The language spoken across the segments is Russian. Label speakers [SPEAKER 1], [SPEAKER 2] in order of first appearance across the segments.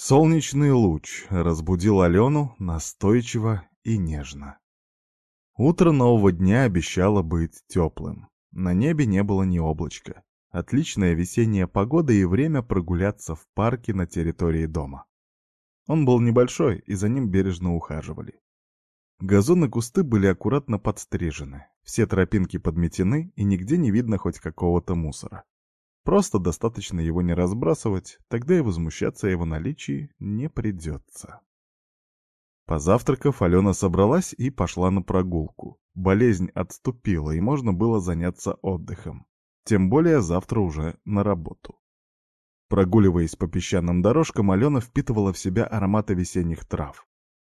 [SPEAKER 1] Солнечный луч разбудил Алену настойчиво и нежно. Утро нового дня обещало быть теплым. На небе не было ни облачка. Отличная весенняя погода и время прогуляться в парке на территории дома. Он был небольшой, и за ним бережно ухаживали. Газоны кусты были аккуратно подстрижены, все тропинки подметены, и нигде не видно хоть какого-то мусора. Просто достаточно его не разбрасывать, тогда и возмущаться о его наличии не придется. Позавтракав, Алена собралась и пошла на прогулку. Болезнь отступила, и можно было заняться отдыхом. Тем более завтра уже на работу. Прогуливаясь по песчаным дорожкам, Алена впитывала в себя ароматы весенних трав.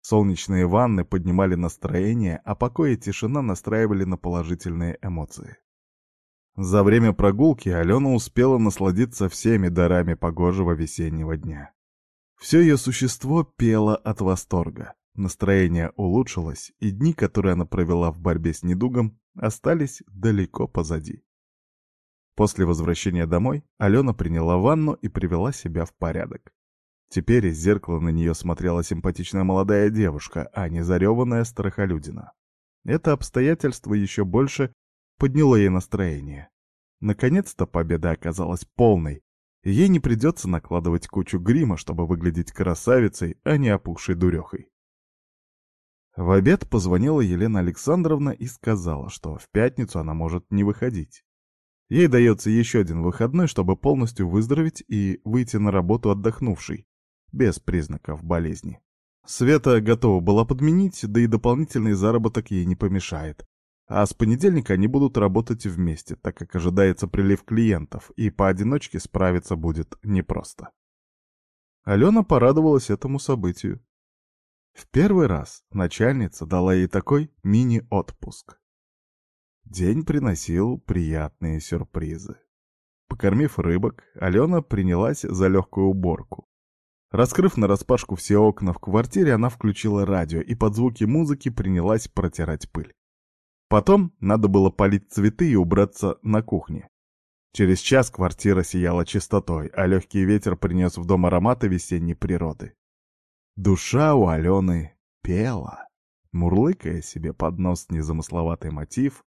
[SPEAKER 1] Солнечные ванны поднимали настроение, а покой и тишина настраивали на положительные эмоции. За время прогулки Алена успела насладиться всеми дарами погожего весеннего дня. Все ее существо пело от восторга. Настроение улучшилось, и дни, которые она провела в борьбе с недугом, остались далеко позади. После возвращения домой Алена приняла ванну и привела себя в порядок. Теперь из зеркала на нее смотрела симпатичная молодая девушка, а не зареванная страхолюдина. Это обстоятельство еще больше подняло ей настроение. Наконец-то победа оказалась полной, ей не придется накладывать кучу грима, чтобы выглядеть красавицей, а не опухшей дурехой. В обед позвонила Елена Александровна и сказала, что в пятницу она может не выходить. Ей дается еще один выходной, чтобы полностью выздороветь и выйти на работу отдохнувшей, без признаков болезни. Света готова была подменить, да и дополнительный заработок ей не помешает. А с понедельника они будут работать вместе, так как ожидается прилив клиентов, и поодиночке справиться будет непросто. Алена порадовалась этому событию. В первый раз начальница дала ей такой мини-отпуск. День приносил приятные сюрпризы. Покормив рыбок, Алена принялась за легкую уборку. Раскрыв нараспашку все окна в квартире, она включила радио и под звуки музыки принялась протирать пыль. Потом надо было полить цветы и убраться на кухне. Через час квартира сияла чистотой, а легкий ветер принес в дом ароматы весенней природы. Душа у Алены пела. Мурлыкая себе под нос незамысловатый мотив,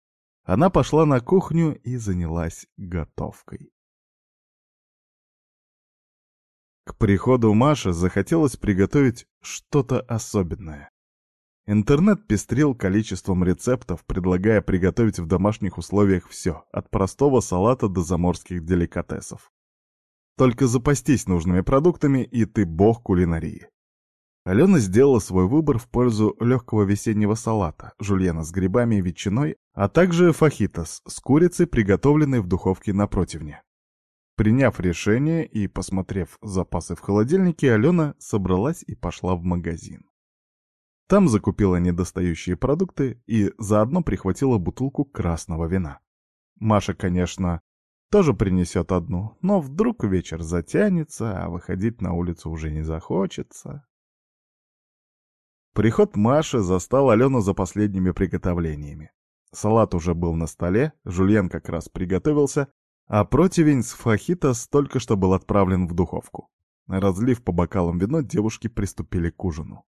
[SPEAKER 1] она пошла на кухню и занялась готовкой. К приходу Маши захотелось приготовить что-то особенное. Интернет пестрил количеством рецептов, предлагая приготовить в домашних условиях все, от простого салата до заморских деликатесов. Только запастись нужными продуктами, и ты бог кулинарии. Алена сделала свой выбор в пользу легкого весеннего салата, жульена с грибами и ветчиной, а также фахитос с курицей, приготовленной в духовке на противне. Приняв решение и посмотрев запасы в холодильнике, Алена собралась и пошла в магазин. Там закупила недостающие продукты и заодно прихватила бутылку красного вина. Маша, конечно, тоже принесет одну, но вдруг вечер затянется, а выходить на улицу уже не захочется. Приход Маши застал Алену за последними приготовлениями. Салат уже был на столе, жульен как раз приготовился, а противень с фахитос только что был отправлен в духовку. Разлив по бокалам вино, девушки приступили к ужину.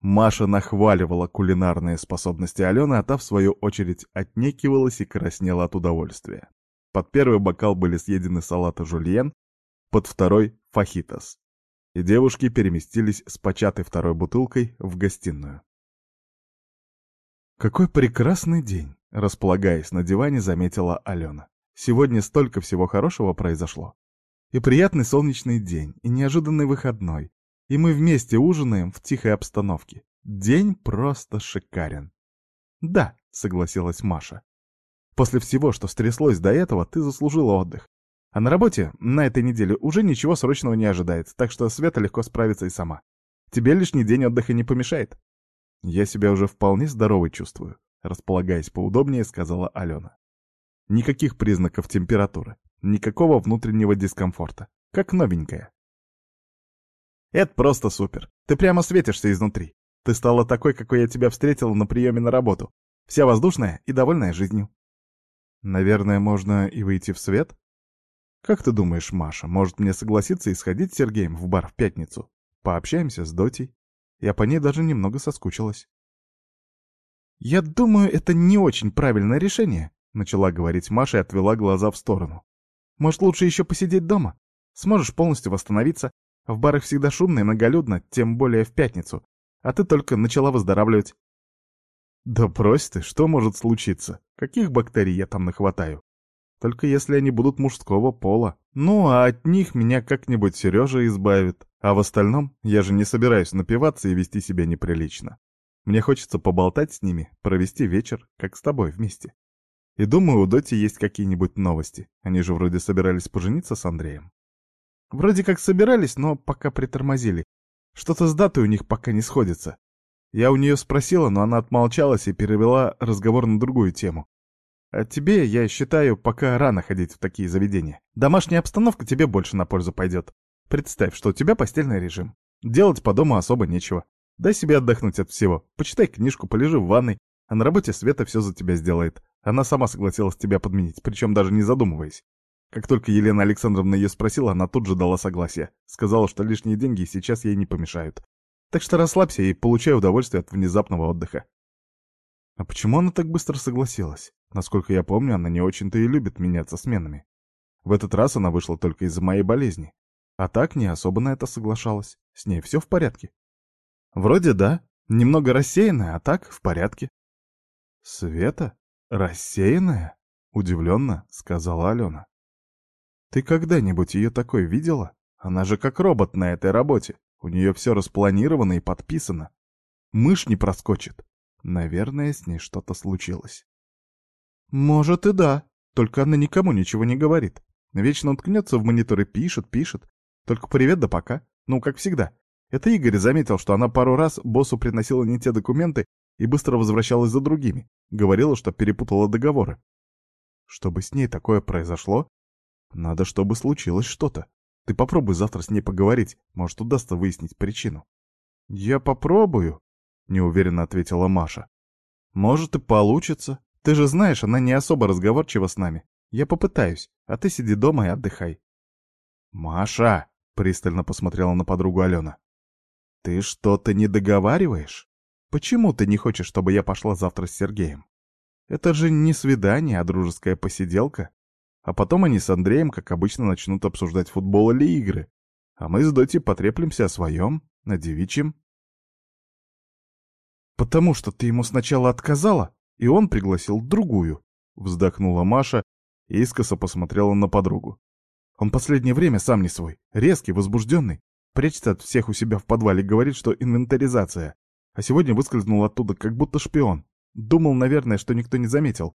[SPEAKER 1] Маша нахваливала кулинарные способности Алены, а та, в свою очередь, отнекивалась и краснела от удовольствия. Под первый бокал были съедены салаты жульен, под второй — фахитос. И девушки переместились с початой второй бутылкой в гостиную. «Какой прекрасный день!» — располагаясь на диване, заметила Алена. «Сегодня столько всего хорошего произошло. И приятный солнечный день, и неожиданный выходной, и мы вместе ужинаем в тихой обстановке. День просто шикарен. Да, согласилась Маша. После всего, что стряслось до этого, ты заслужила отдых. А на работе на этой неделе уже ничего срочного не ожидается, так что Света легко справится и сама. Тебе лишний день отдыха не помешает. Я себя уже вполне здоровой чувствую, располагаясь поудобнее, сказала Алена. Никаких признаков температуры, никакого внутреннего дискомфорта, как новенькая. Это просто супер. Ты прямо светишься изнутри. Ты стала такой, какой я тебя встретила на приеме на работу. Вся воздушная и довольная жизнью. Наверное, можно и выйти в свет? Как ты думаешь, Маша, может мне согласиться и сходить с Сергеем в бар в пятницу? Пообщаемся с Дотей. Я по ней даже немного соскучилась. «Я думаю, это не очень правильное решение», — начала говорить Маша и отвела глаза в сторону. «Может, лучше еще посидеть дома? Сможешь полностью восстановиться. В барах всегда шумно и многолюдно, тем более в пятницу. А ты только начала выздоравливать». «Да брось ты, что может случиться? Каких бактерий я там нахватаю? Только если они будут мужского пола. Ну, а от них меня как-нибудь Сережа избавит. А в остальном я же не собираюсь напиваться и вести себя неприлично. Мне хочется поболтать с ними, провести вечер, как с тобой вместе. И думаю, у Доти есть какие-нибудь новости. Они же вроде собирались пожениться с Андреем. Вроде как собирались, но пока притормозили. Что-то с датой у них пока не сходится. Я у нее спросила, но она отмолчалась и перевела разговор на другую тему. А тебе, я считаю, пока рано ходить в такие заведения. Домашняя обстановка тебе больше на пользу пойдет. Представь, что у тебя постельный режим. Делать по дому особо нечего. Дай себе отдохнуть от всего. Почитай книжку, полежи в ванной, а на работе Света все за тебя сделает. Она сама согласилась тебя подменить, причем даже не задумываясь. Как только Елена Александровна ее спросила, она тут же дала согласие. Сказала, что лишние деньги сейчас ей не помешают. Так что расслабься и получай удовольствие от внезапного отдыха. А почему она так быстро согласилась? Насколько я помню, она не очень-то и любит меняться сменами. В этот раз она вышла только из-за моей болезни. А так не особо на это соглашалась. С ней все в порядке. Вроде да. Немного рассеянная, а так в порядке. Света? Рассеянная? Удивленно сказала Алена. Ты когда-нибудь ее такой видела? Она же как робот на этой работе. У нее все распланировано и подписано. Мышь не проскочит. Наверное, с ней что-то случилось. Может и да, только она никому ничего не говорит. Вечно уткнется в монитор и пишет, пишет. Только привет да пока. Ну, как всегда. Это Игорь заметил, что она пару раз боссу приносила не те документы и быстро возвращалась за другими. Говорила, что перепутала договоры. Чтобы с ней такое произошло, надо, чтобы случилось что-то. Ты попробуй завтра с ней поговорить, может, удастся выяснить причину. Я попробую, неуверенно ответила Маша. Может и получится, ты же знаешь, она не особо разговорчива с нами. Я попытаюсь, а ты сиди дома и отдыхай. Маша, пристально посмотрела на подругу Алена. Ты что-то не договариваешь? Почему ты не хочешь, чтобы я пошла завтра с Сергеем? Это же не свидание, а дружеская посиделка. А потом они с Андреем, как обычно, начнут обсуждать футбол или игры. А мы с Доти потреплемся о своем, на девичьем. Потому что ты ему сначала отказала, и он пригласил другую. Вздохнула Маша и искоса посмотрела на подругу. Он последнее время сам не свой, резкий, возбужденный, прячется от всех у себя в подвале, говорит, что инвентаризация. А сегодня выскользнул оттуда, как будто шпион. Думал, наверное, что никто не заметил.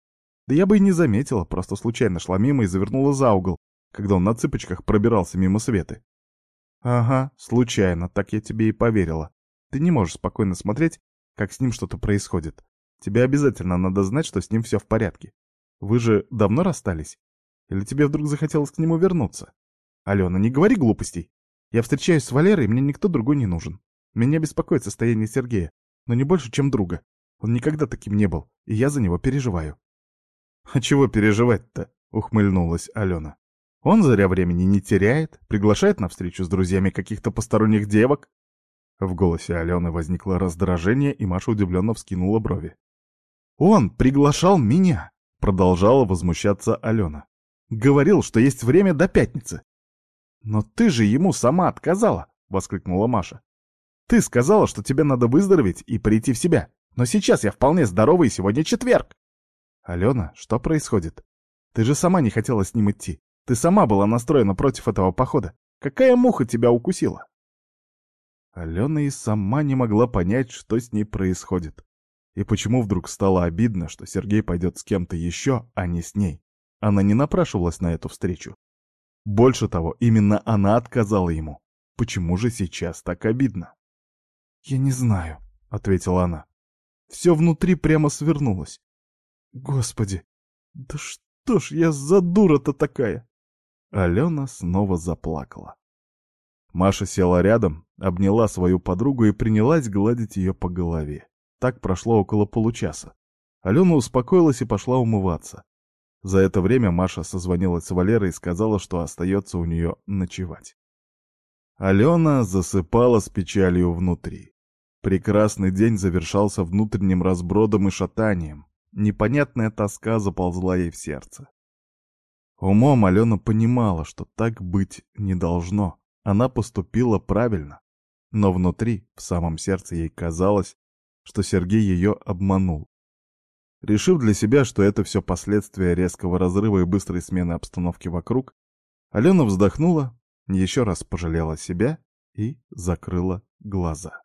[SPEAKER 1] Да я бы и не заметила, просто случайно шла мимо и завернула за угол, когда он на цыпочках пробирался мимо Светы. Ага, случайно, так я тебе и поверила. Ты не можешь спокойно смотреть, как с ним что-то происходит. Тебе обязательно надо знать, что с ним все в порядке. Вы же давно расстались? Или тебе вдруг захотелось к нему вернуться? Алена, не говори глупостей. Я встречаюсь с Валерой, и мне никто другой не нужен. Меня беспокоит состояние Сергея, но не больше, чем друга. Он никогда таким не был, и я за него переживаю. «А чего переживать-то?» — ухмыльнулась Алена. «Он зря времени не теряет, приглашает на встречу с друзьями каких-то посторонних девок». В голосе Алены возникло раздражение, и Маша удивленно вскинула брови. «Он приглашал меня!» — продолжала возмущаться Алена. «Говорил, что есть время до пятницы». «Но ты же ему сама отказала!» — воскликнула Маша. «Ты сказала, что тебе надо выздороветь и прийти в себя. Но сейчас я вполне здоровый, и сегодня четверг!» «Алена, что происходит? Ты же сама не хотела с ним идти. Ты сама была настроена против этого похода. Какая муха тебя укусила?» Алена и сама не могла понять, что с ней происходит. И почему вдруг стало обидно, что Сергей пойдет с кем-то еще, а не с ней? Она не напрашивалась на эту встречу. Больше того, именно она отказала ему. Почему же сейчас так обидно? «Я не знаю», — ответила она. Все внутри прямо свернулось. «Господи, да что ж я за дура-то такая?» Алена снова заплакала. Маша села рядом, обняла свою подругу и принялась гладить ее по голове. Так прошло около получаса. Алена успокоилась и пошла умываться. За это время Маша созвонилась с Валерой и сказала, что остается у нее ночевать. Алена засыпала с печалью внутри. Прекрасный день завершался внутренним разбродом и шатанием. Непонятная тоска заползла ей в сердце. Умом Алена понимала, что так быть не должно. Она поступила правильно. Но внутри, в самом сердце ей казалось, что Сергей ее обманул. Решив для себя, что это все последствия резкого разрыва и быстрой смены обстановки вокруг, Алена вздохнула, еще раз пожалела себя и закрыла глаза.